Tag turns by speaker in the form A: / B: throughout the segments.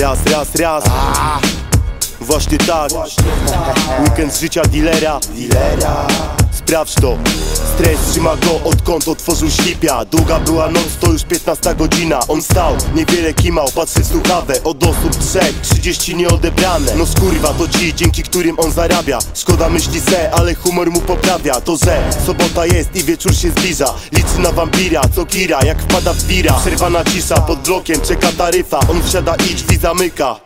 A: Raz, raz, raz Właśnie tak Weekend z życia dealera Sprawdź to Stres trzyma go odkąd otworzył ślipia Długa była noc, to już 15 godzina. On stał, niewiele kimał, patrzy w słuchawę Od osób trzech, 30 nieodebrane. No skurwa, to ci, dzięki którym on zarabia. Szkoda myśli se, ale humor mu poprawia. To, że sobota jest i wieczór się zbliża. Liczy na wampira, co kira, jak wpada w bira Przerwana cisza, pod blokiem czeka taryfa. On wsiada i drzwi zamyka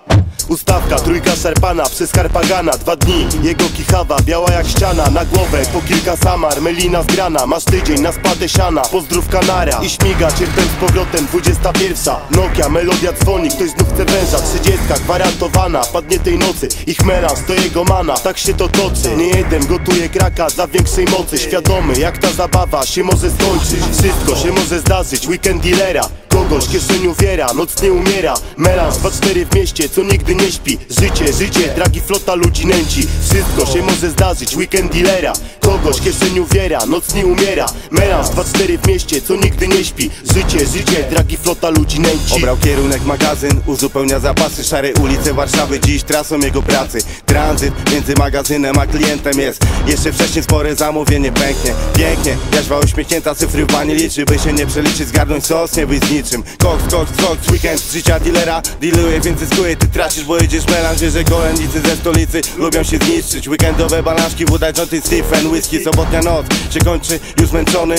A: Ustawka, trójka szarpana przez Karpagana Dwa dni, jego kichawa, biała jak ściana Na głowę po kilka samar, melina zgrana. Masz tydzień na spatę siana, pozdrów kanara I śmiga cierpem z powrotem, 21 Nokia, melodia dzwoni, ktoś znów chce węża. 30 gwarantowana, padnie tej nocy. Ich melanż to jego mana, tak się to toczy. Nie jeden gotuje kraka dla większej mocy. Świadomy jak ta zabawa się może skończyć. Wszystko się może zdarzyć, weekend dealera Kogoś kieszeniu wiera, noc nie umiera. Melanż 2-4 w mieście, co nigdy nie śpi. Życie, życie, dragi flota ludzi nęci. Wszystko się może zdarzyć, weekend dealera. Kogoś kieszeniu wiera, noc nie umiera. Melanż 2-4 w mieście, co nigdy nie śpi. Życie, życie, dragi flota ludzi nęci.
B: Obrał kierunek magazyn, uzupełnia zapasy. Szare ulice Warszawy dziś trasą jego pracy. Tranzyt między magazynem a klientem jest. Jeszcze wcześniej spore zamówienie pęknie Pięknie, jaźwa uśmiechnięta cyfry w banie liczy By się nie przeliczyć, zgarnąć sos, nie być z niczym Koks, koks, koks, weekend z życia dealera. Dealuje, więc zyskuje, ty tracisz, bo jedziesz melanż Wie, że gołębnicy ze stolicy lubią się zniszczyć. Weekendowe balaszki, woda, jointy, Stephen, whisky. Sobotnia noc się kończy, już zmęczony.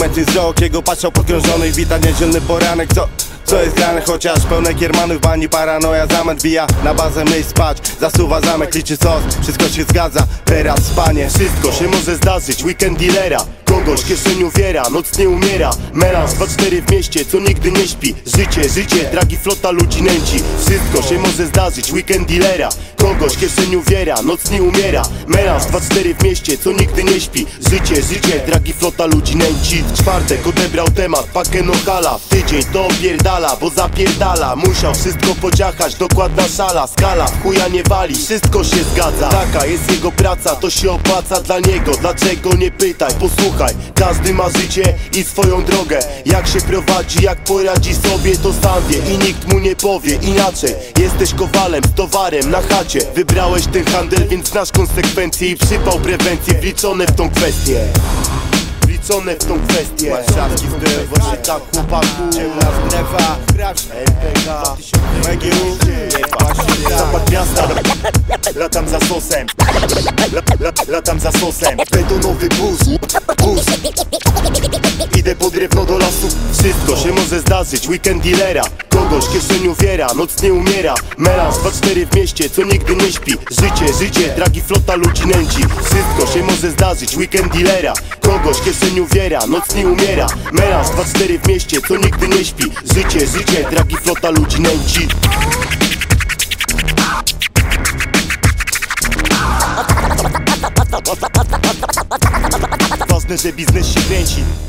B: Mętny wzrok, jego patrzał podkrążony. Wita niedzielny poranek, co... Co jest grane, chociaż pełne kiermanów bani Paranoja zamęt bija. Na bazę myśl spać Zasuwa zamek, liczy sos, wszystko się zgadza Teraz spanie
A: Wszystko się może zdarzyć, weekend dealera. Kogoś kieszeniu wiera, noc nie umiera. Melanż 2-4 w mieście, co nigdy nie śpi. Życie, życie, dragi flota ludzi nęci. Wszystko się może zdarzyć, weekend dealera Kogoś kieszeniu wiera, noc nie umiera. Melanż 2-4 w mieście, co nigdy nie śpi. Życie, życie, dragi flota ludzi nęci. W czwartek odebrał temat, pakę no hala W tydzień to opierdala, bo zapierdala. Musiał wszystko podziachać, dokładna szala. Skala, chuja nie wali, wszystko się zgadza. Taka jest jego praca, to się opłaca dla niego. Dlaczego nie pytaj, posłuchaj Każdy ma życie i swoją drogę. Jak się prowadzi, jak poradzi sobie to sam wie. I nikt mu nie powie. Inaczej Jesteś kowalem towarem na chacie Wybrałeś ten handel, więc znasz konsekwencje I przypał prewencję wliczone w tą kwestię. Wliczone w tą kwestię.
B: Warszawski styl,
A: Właśnie tak chłopaku.
B: Ciemna strefa
A: LPK
B: MGU
A: Zapach miasta. Latam za sosem. La, la, Latam za sosem. Betonowy bus. Bus. Idę po drewno do Wszystko się może zdarzyć Weekend dealera. Kogoś kieszeniu wiera Noc nie umiera. Melanż 2-4 w mieście Co nigdy nie śpi. Życie, życie Dragi flota ludzi nęci. Wszystko się może zdarzyć Weekend dealera. Kogoś kieszeniu wiera Noc nie umiera. Melanż 2-4 w mieście Co nigdy nie śpi. Życie, życie Dragi flota ludzi nęci. Ważne, że biznes się kręci